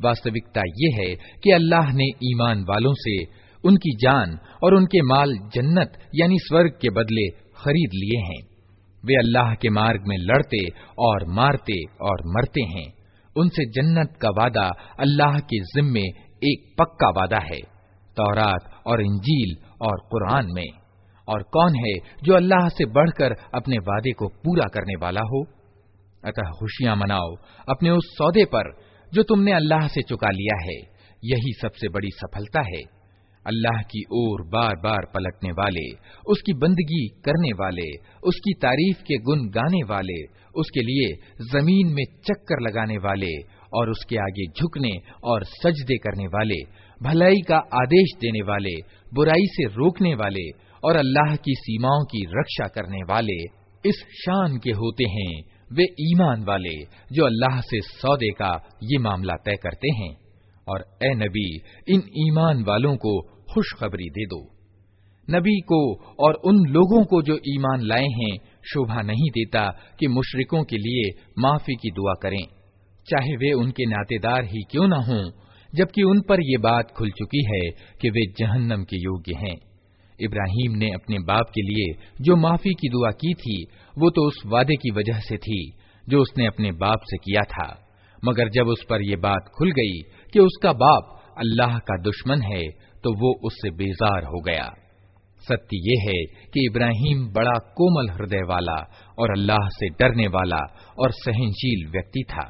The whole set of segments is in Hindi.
वास्तविकता ये है कि अल्लाह ने ईमान वालों से उनकी जान और उनके माल जन्नत यानी स्वर्ग के बदले खरीद लिए हैं वे अल्लाह के मार्ग में लड़ते और मारते और मरते हैं उनसे जन्नत का वादा अल्लाह के जिम्मे एक पक्का वादा है तौरात और इंजील और कुरान में। और कौन है जो अल्लाह से बढ़कर अपने वादे को पूरा करने वाला हो? अतः खुशियाँ मनाओ अपने उस सौदे पर जो तुमने अल्लाह से चुका लिया है। यही सबसे बड़ी सफलता है। अल्लाह की ओर बार बार पलटने वाले, उसकी बंदगी करने वाले, उसकी तारीफ़ के गुण गाने वाले, उसके लिए ज़मीन में चक्कर लगाने वाले और उसके आगे झुकने और सजदे करने वाले भलाई का आदेश देने वाले, बुराई से रोकने वाले और अल्लाह की सीमाओं की रक्षा करने वाले इस शान के होते हैं। वे ईमान वाले, जो अल्लाह से सौदे का ये मामला तय करते हैं। और ए नबी, इन ईमान वालों को खुशखबरी दे दो। नबी को और उन लोगों को जो ईमान लाए हैं, शोभा नहीं देता कि मुशरिकों के लिए माफ़ी की दुआ करें। चाहे वे उनके नातेदार ही क्यों न हों जबकि उन पर ये बात खुल चुकी है कि वे जहन्नम के योग्य हैं। इब्राहिम ने अपने बाप के लिए जो माफ़ी की दुआ की थी, वो तो उस वादे की वजह से थी, जो उसने अपने बाप से किया था। मगर जब उस पर यह बात खुल गई कि उसका बाप अल्लाह का दुश्मन है तो वो उससे बेजार हो गया। सत्य ये है कि इब्राहिम बड़ा कोमल हृदय वाला और अल्लाह से डरने वाला और सहनशील व्यक्ति था।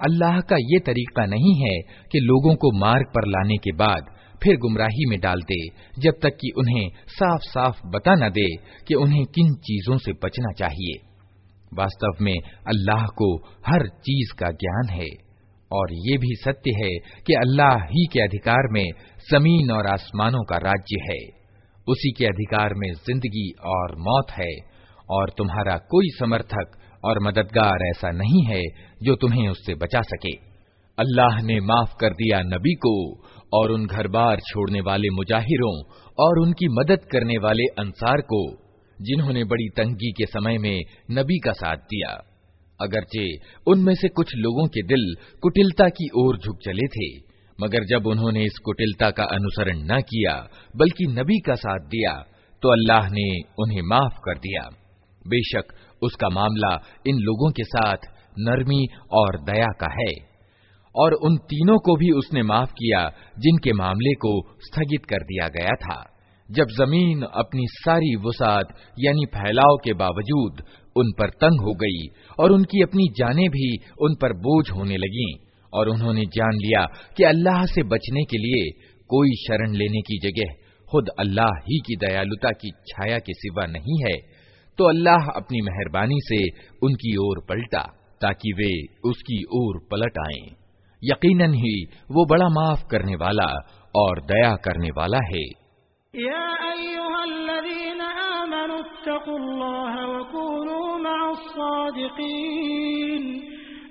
अल्लाह का ये तरीका नहीं है कि लोगों को मार्ग पर लाने के बाद फिर गुमराही में डाल दे, जब तक कि उन्हें साफ़ साफ़ बता न दे कि उन्हें किन चीज़ों से बचना चाहिए। वास्तव में अल्लाह को हर चीज़ का ज्ञान है, और ये भी सत्य है कि अल्लाह ही के अधिकार में ज़मीन और आसमानों का राज्य है। उसी के अधिकार में ज़िंदगी और मौत है, और तुम्हारा कोई समर्थक और मददगार ऐसा नहीं है जो तुम्हें उससे बचा सके। अल्लाह ने माफ़ कर दिया नबी को और उन घर बार छोड़ने वाले मुजाहिरों और उनकी मदद करने वाले अंसार को, जिन्होंने बड़ी तंगी के समय में नबी का साथ दिया। अगरचे उनमें से कुछ लोगों के दिल कुटिलता की ओर झुक चले थे, मगर जब उन्होंने इस कुटिलता का अनुसरण न किया, बल्कि नबी का साथ दिया तो अल्लाह ने उन्हें माफ़ कर दिया। बेशक उसका मामला इन लोगों के साथ नरमी और दया का है। और उन तीनों को भी उसने माफ़ किया, जिनके मामले को स्थगित कर दिया गया था जब ज़मीन अपनी सारी वसात यानी फैलाव के बावजूद, उन पर तंग हो गई, और उनकी अपनी जानें भी उन पर बोझ होने लगी, और उन्होंने जान लिया कि अल्लाह से बचने के लिए कोई शरण लेने की जगह खुद अल्लाह ही की दयालुता की छाया के सिवा नहीं है तो अल्लाह अपनी मेहरबानी से उनकी ओर पलटा, ताकि वे उसकी ओर पलट आएँ। यकीनन ही वो बड़ा माफ करने वाला और दया करने वाला है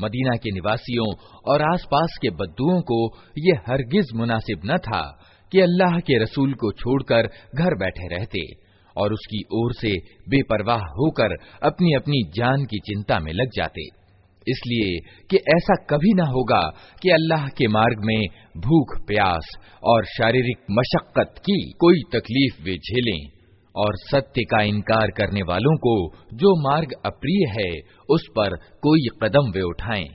मदीना के निवासियों और आसपास के बद्दुओं को ये हरगिज मुनासिब न था कि अल्लाह के रसूल को छोड़कर घर बैठे रहते और उसकी ओर से बेपरवाह होकर अपनी अपनी जान की चिंता में लग जाते। इसलिए कि ऐसा कभी ना होगा कि अल्लाह के मार्ग में भूख, प्यास और शारीरिक मशक्कत की कोई तकलीफ़ वे झेलें। और सत्य का इनकार करने वालों को जो मार्ग अप्रिय है, उस पर कोई कदम वे उठाएँ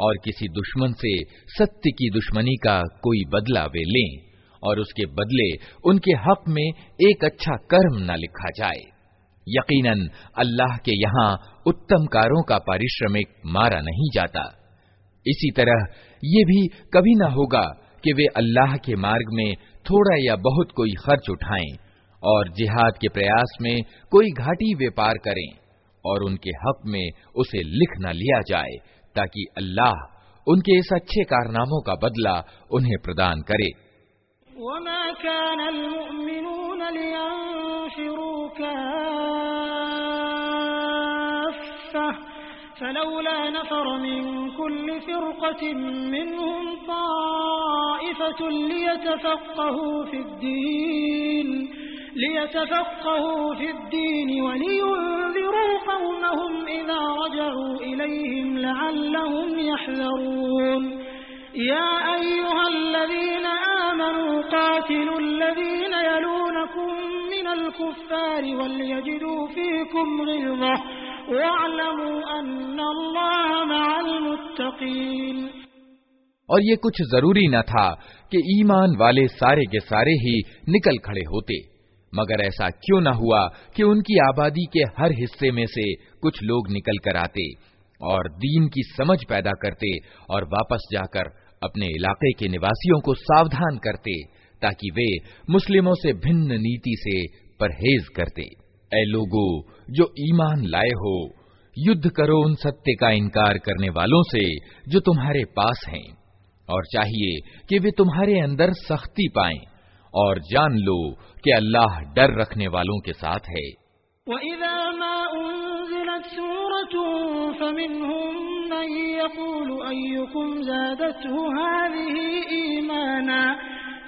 और किसी दुश्मन से सत्य की दुश्मनी का कोई बदला वे लें और उसके बदले उनके हक में एक अच्छा कर्म न लिखा जाए। यकीनन, अल्लाह के यहाँ उत्तम कारों का पारिश्रमिक मारा नहीं जाता। इसी तरह ये भी कभी न होगा कि वे अल्लाह के मार्ग में थोड़ा या बहुत कोई खर्च उठाएँ। और जिहाद के प्रयास में कोई घाटी व्यापार करें और उनके हक में उसे लिख न लिया जाए, ताकि अल्लाह उनके इस अच्छे कारनामों का बदला उन्हें प्रदान करे। फलौला नफर मिन कुल्लि फिरक़तिन मिनहुम ताइफतुन लियतफ़क़हू फिद्दीन लियतफ़क़हू फिद्दीन वलियुन्ज़िरू क़ौमहुम इज़ा रजअू इलैहिम लअल्लहुम यहज़रून या अय्युहल्लज़ीन आमनू क़ातिलुल्लज़ीन यलूनकुम मिनल कुफ़्फ़ारि वलयजिदू फ़ीकुम ग़िल्ज़ह और ये कुछ जरूरी न था कि ईमान वाले सारे के सारे ही निकल खड़े होते मगर ऐसा क्यों न हुआ कि उनकी आबादी के हर हिस्से में से कुछ लोग निकल कर आते और दीन की समझ पैदा करते और वापस जाकर अपने इलाके के निवासियों को सावधान करते, ताकि वे मुस्लिमों से भिन्न नीति से परहेज करते। ए लोगो, जो ईमान लाए हो, युद्ध करो उन सत्य का इनकार करने वालों से जो तुम्हारे पास हैं, और चाहिए कि वे तुम्हारे अंदर सख्ती पाएँ। और जान लो कि अल्लाह डर रखने वालों के साथ है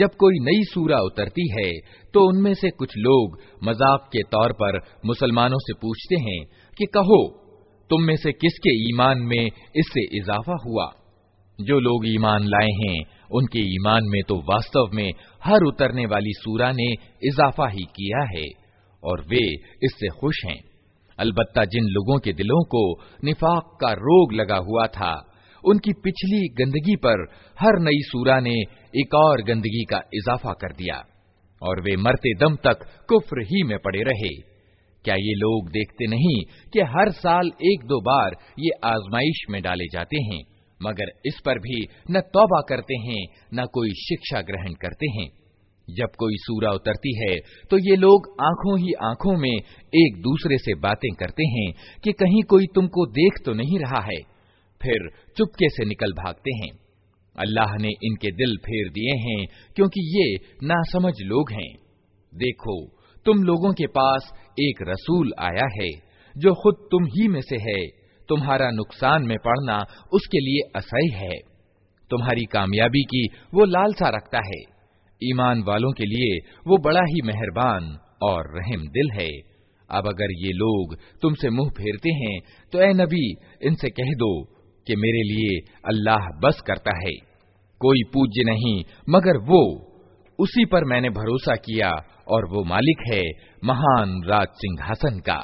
जब कोई नई सूरा उतरती है तो उनमें से कुछ लोग मजाक के तौर पर मुसलमानों से पूछते हैं कि कहो तुम में से किसके ईमान में इससे इजाफा हुआ जो लोग ईमान लाए हैं, उनके ईमान में तो वास्तव में हर उतरने वाली सूरा ने इजाफा ही किया है, और वे इससे खुश हैं। अलबत्ता जिन लोगों के दिलों को निफाक का रोग लगा हुआ था, उनकी पिछली गंदगी पर हर नई सूरा ने एक और गंदगी का इजाफा कर दिया, और वे मरते दम तक कुफ्र ही में पड़े रहे। क्या ये लोग देखते नहीं कि हर साल एक दो बार ये आजमाइश में डाले जाते हैं? मगर इस पर भी न तौबा करते हैं, न कोई शिक्षा ग्रहण करते हैं। जब कोई सूरा उतरती है तो ये लोग आँखों ही आँखों में एक दूसरे से बातें करते हैं कि कहीं कोई तुमको देख तो नहीं रहा है, फिर चुपके से निकल भागते हैं। अल्लाह ने इनके दिल फेर दिए हैं, क्योंकि ये नासमझ लोग हैं। देखो, तुम लोगों के पास एक रसूल आया है, जो खुद तुम ही में से है। तुम्हारा नुकसान में पड़ना उसके लिए असह्य है। तुम्हारी कामयाबी की वो लालसा रखता है। ईमान वालों के लिए वो बड़ा ही मेहरबान और रहम दिल है। अब अगर ये लोग तुमसे मुँह फेरते हैं तो ए नबी, इनसे कह दो कि मेरे लिए अल्लाह बस करता है। कोई पूज्य नहीं, मगर वो। उसी पर मैंने भरोसा किया और वो मालिक है महान राज सिंहासन का।